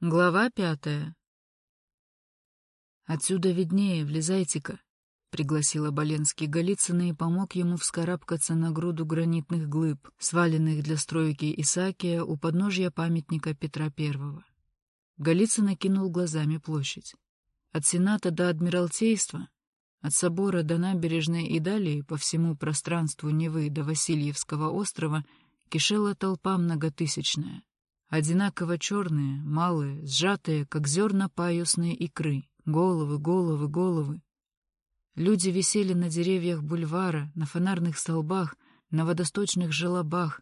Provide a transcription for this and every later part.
Глава пятая. «Отсюда виднее, влезайте-ка», — пригласил Оболенский Голицына и помог ему вскарабкаться на груду гранитных глыб, сваленных для стройки Исаакия у подножья памятника Петра Первого. Голицын окинул глазами площадь. От Сената до Адмиралтейства, от собора до набережной и далее по всему пространству Невы до Васильевского острова кишела толпа многотысячная. Одинаково черные, малые, сжатые, как зерна паюсные икры. Головы, головы, головы. Люди висели на деревьях бульвара, на фонарных столбах, на водосточных желобах,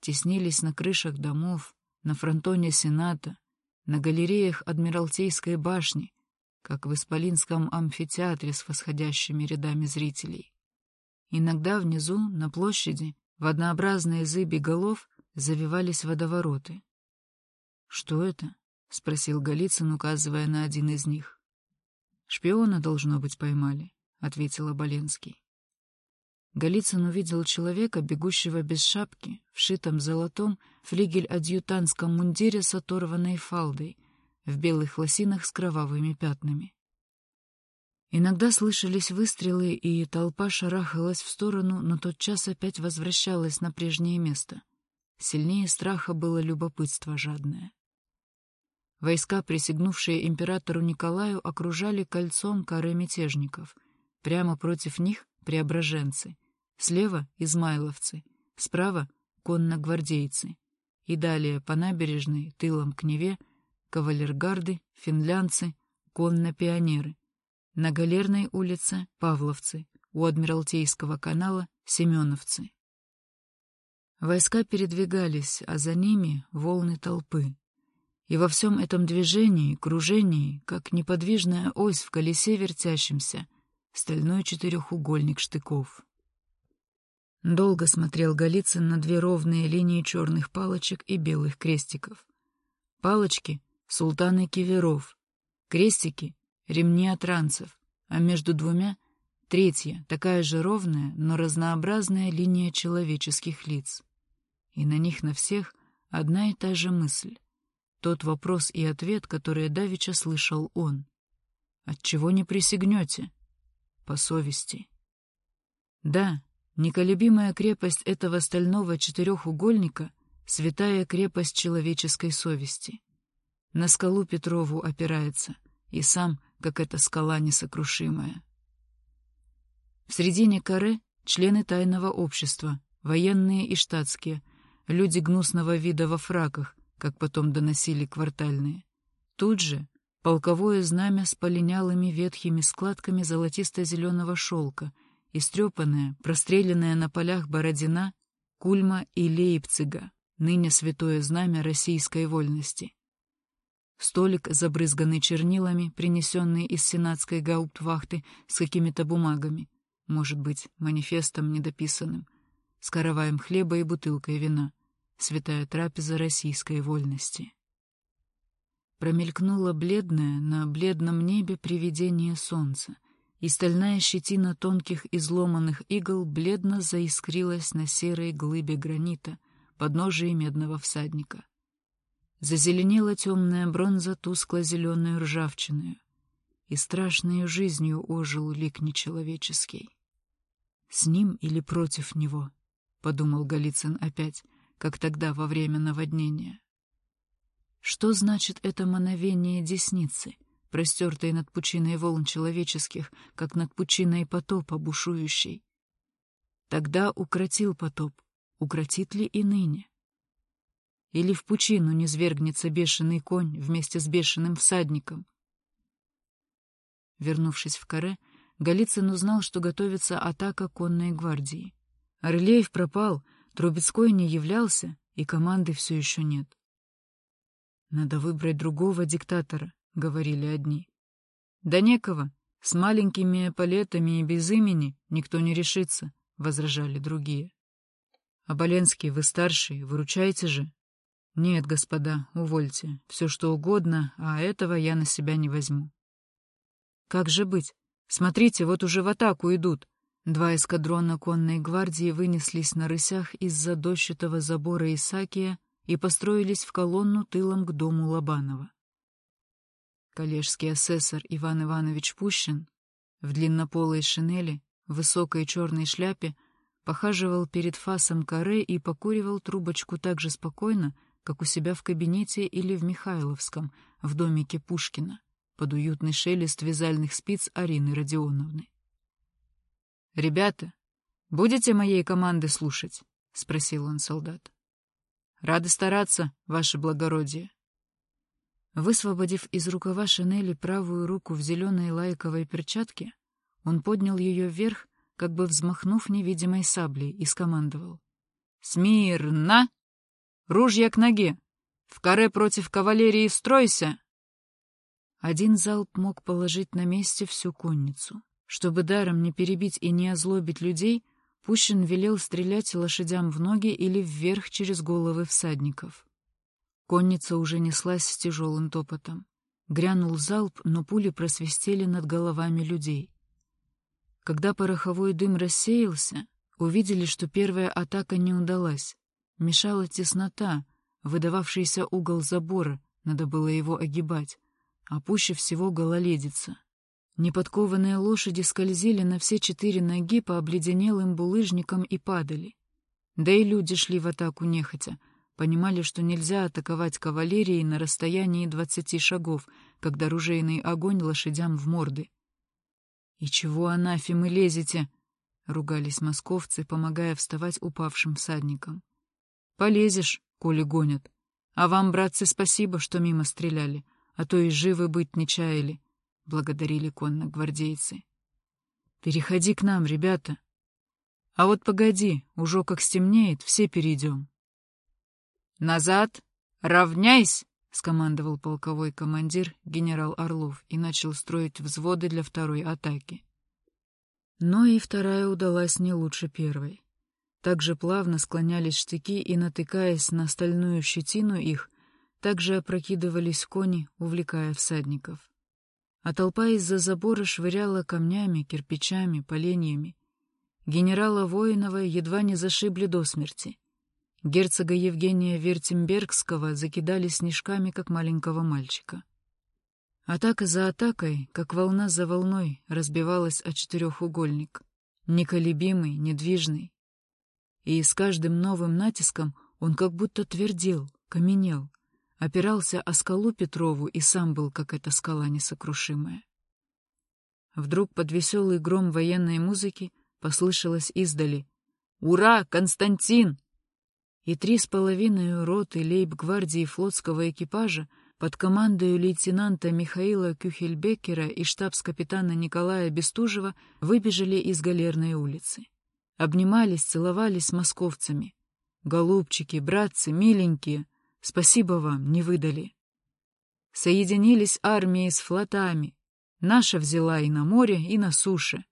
теснились на крышах домов, на фронтоне Сената, на галереях Адмиралтейской башни, как в Исполинском амфитеатре с восходящими рядами зрителей. Иногда внизу, на площади, в однообразные зыби голов завивались водовороты. «Что это?» — спросил Голицын, указывая на один из них. «Шпиона, должно быть, поймали», — ответил Оболенский. Голицын увидел человека, бегущего без шапки, в шитом золотом флигель-адъютантском мундире с оторванной фалдой, в белых лосинах с кровавыми пятнами. Иногда слышались выстрелы, и толпа шарахалась в сторону, но тотчас опять возвращалась на прежнее место. Сильнее страха было любопытство жадное. Войска, присягнувшие императору Николаю, окружали кольцом коры мятежников. Прямо против них — преображенцы. Слева — измайловцы, справа — конногвардейцы. И далее по набережной, тылом к Неве, кавалергарды, финлянцы, конно-пионеры. На Галерной улице — павловцы, у Адмиралтейского канала — семеновцы. Войска передвигались, а за ними — волны толпы. И во всем этом движении, кружении, как неподвижная ось в колесе вертящемся, стальной четырехугольник штыков. Долго смотрел Голицын на две ровные линии черных палочек и белых крестиков. Палочки — султаны киверов, крестики — ремни отранцев, а между двумя — третья, такая же ровная, но разнообразная линия человеческих лиц. И на них на всех одна и та же мысль тот вопрос и ответ, которые давеча слышал он. «Отчего не присягнете?» «По совести». Да, неколебимая крепость этого стального четырехугольника — святая крепость человеческой совести. На скалу Петрову опирается, и сам, как эта скала несокрушимая. В середине каре — члены тайного общества, военные и штатские, люди гнусного вида во фраках, как потом доносили квартальные. Тут же полковое знамя с полинялыми ветхими складками золотисто-зеленого шелка, истрепанное, простреленное на полях Бородина, Кульма и Лейпцига, ныне святое знамя российской вольности. Столик, забрызганный чернилами, принесенный из сенатской гауптвахты с какими-то бумагами, может быть, манифестом недописанным, с караваем хлеба и бутылкой вина — святая трапеза российской вольности. Промелькнуло бледное на бледном небе привидение солнца, и стальная щетина тонких изломанных игл бледно заискрилась на серой глыбе гранита, подножии медного всадника. Зазеленела темная бронза тускло-зеленую ржавчиной, и страшной жизнью ожил лик нечеловеческий. «С ним или против него?» — подумал Голицын опять, как тогда во время наводнения. Что значит это мановение десницы, простертой над пучиной волн человеческих, как над пучиной потопа бушующей? Тогда укротил потоп, укротит ли и ныне? Или в пучину не свергнется бешеный конь вместе с бешеным всадником? Вернувшись в каре, Голицын узнал, что готовится атака конной гвардии. Орлеев пропал, Трубецкой не являлся, и команды все еще нет. «Надо выбрать другого диктатора», — говорили одни. «Да некого, с маленькими палетами и без имени никто не решится», — возражали другие. «Оболенский, вы старший, выручайте же». «Нет, господа, увольте, все что угодно, а этого я на себя не возьму». «Как же быть? Смотрите, вот уже в атаку идут», Два эскадрона конной гвардии вынеслись на рысях из-за дощатого забора Исакия и построились в колонну тылом к дому Лобанова. Коллежский асессор Иван Иванович Пущин в длиннополой шинели, высокой черной шляпе, похаживал перед фасом каре и покуривал трубочку так же спокойно, как у себя в кабинете или в Михайловском, в домике Пушкина, под уютный шелест вязальных спиц Арины Родионовны. «Ребята, будете моей команды слушать?» — спросил он солдат. «Рады стараться, ваше благородие». Высвободив из рукава шинели правую руку в зеленой лайковой перчатке, он поднял ее вверх, как бы взмахнув невидимой саблей, и скомандовал. «Смирно! Ружья к ноге! В каре против кавалерии стройся!» Один залп мог положить на месте всю конницу. Чтобы даром не перебить и не озлобить людей, Пущин велел стрелять лошадям в ноги или вверх через головы всадников. Конница уже неслась с тяжелым топотом. Грянул залп, но пули просвистели над головами людей. Когда пороховой дым рассеялся, увидели, что первая атака не удалась. Мешала теснота, выдававшийся угол забора, надо было его огибать, а пуще всего гололедица. Неподкованные лошади скользили на все четыре ноги по обледенелым булыжникам и падали. Да и люди шли в атаку нехотя, понимали, что нельзя атаковать кавалерией на расстоянии двадцати шагов, когда ружейный огонь лошадям в морды. «И чего анафемы лезете?» — ругались московцы, помогая вставать упавшим всадникам. «Полезешь, коли гонят. А вам, братцы, спасибо, что мимо стреляли, а то и живы быть не чаяли. — благодарили конногвардейцы. «Переходи к нам, ребята. А вот погоди, уже как стемнеет, все перейдем». «Назад! Равняйсь!» — скомандовал полковой командир генерал Орлов и начал строить взводы для второй атаки. Но и вторая удалась не лучше первой. Так же плавно склонялись штыки и, натыкаясь на стальную щетину их, также опрокидывались кони, увлекая всадников а толпа из-за забора швыряла камнями, кирпичами, поленьями. Генерала Воинова едва не зашибли до смерти. Герцога Евгения Вертембергского закидали снежками, как маленького мальчика. Атака за атакой, как волна за волной, разбивалась о четырехугольник. Неколебимый, недвижный. И с каждым новым натиском он как будто твердел, каменел — опирался о скалу Петрову и сам был, как эта скала несокрушимая. Вдруг под веселый гром военной музыки послышалось издали «Ура, Константин!» И три с половиной роты лейб-гвардии флотского экипажа под командою лейтенанта Михаила Кюхельбекера и штабс-капитана Николая Бестужева выбежали из Галерной улицы. Обнимались, целовались с московцами. «Голубчики, братцы, миленькие!» Спасибо вам, не выдали. Соединились армии с флотами. Наша взяла и на море, и на суше.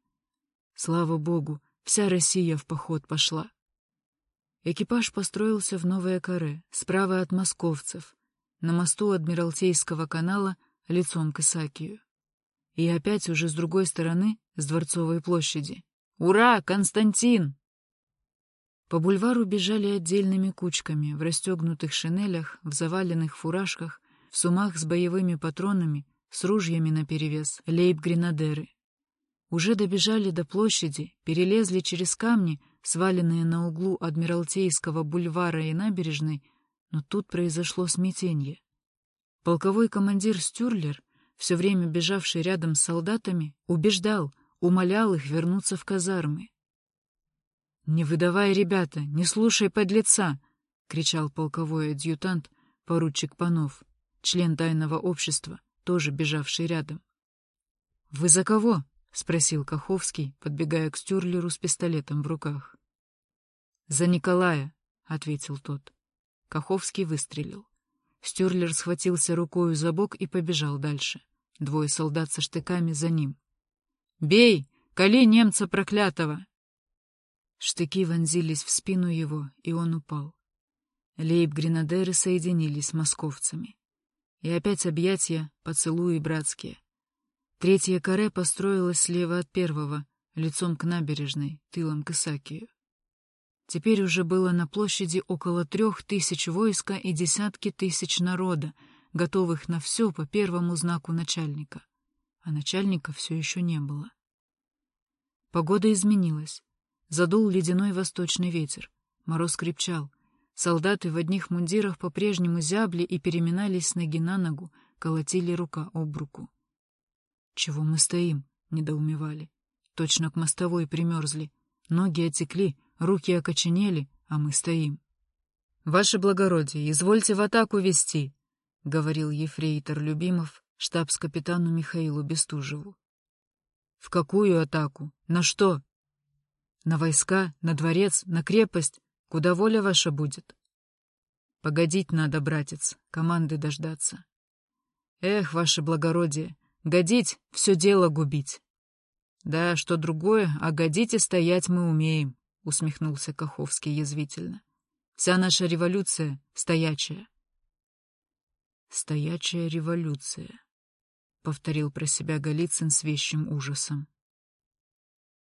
Слава богу, вся Россия в поход пошла. Экипаж построился в Новое Каре, справа от московцев, на мосту Адмиралтейского канала лицом к Исакию. И опять уже с другой стороны, с Дворцовой площади. «Ура, Константин!» По бульвару бежали отдельными кучками, в расстегнутых шинелях, в заваленных фуражках, в сумах с боевыми патронами, с ружьями наперевес, лейб-гренадеры. Уже добежали до площади, перелезли через камни, сваленные на углу Адмиралтейского бульвара и набережной, но тут произошло смятение. Полковой командир Стюрлер, все время бежавший рядом с солдатами, убеждал, умолял их вернуться в казармы. «Не выдавай, ребята, не слушай подлеца!» — кричал полковой адъютант, поручик Панов, член тайного общества, тоже бежавший рядом. «Вы за кого?» — спросил Каховский, подбегая к Стюрлеру с пистолетом в руках. «За Николая», — ответил тот. Каховский выстрелил. Стюрлер схватился рукою за бок и побежал дальше. Двое солдат со штыками за ним. «Бей! Коли немца проклятого!» Штыки вонзились в спину его, и он упал. Лейб-гренадеры соединились с московцами. И опять объятия, поцелуи братские. Третье каре построилось слева от первого, лицом к набережной, тылом к Исакию. Теперь уже было на площади около трех тысяч войска и десятки тысяч народа, готовых на все по первому знаку начальника. А начальника все еще не было. Погода изменилась. Задул ледяной восточный ветер. Мороз крепчал. Солдаты в одних мундирах по-прежнему зябли и переминались с ноги на ногу, колотили рука об руку. «Чего мы стоим?» — недоумевали. Точно к мостовой примерзли. Ноги отекли, руки окоченели, а мы стоим. «Ваше благородие, извольте в атаку вести», — говорил ефрейтор Любимов штабс-капитану Михаилу Бестужеву. «В какую атаку? На что?» «На войска, на дворец, на крепость, куда воля ваша будет». «Погодить надо, братец, команды дождаться». «Эх, ваше благородие, годить — все дело губить». «Да, что другое, а годить и стоять мы умеем», — усмехнулся Каховский язвительно. «Вся наша революция стоячая». «Стоячая революция», — повторил про себя Голицын с вещим ужасом.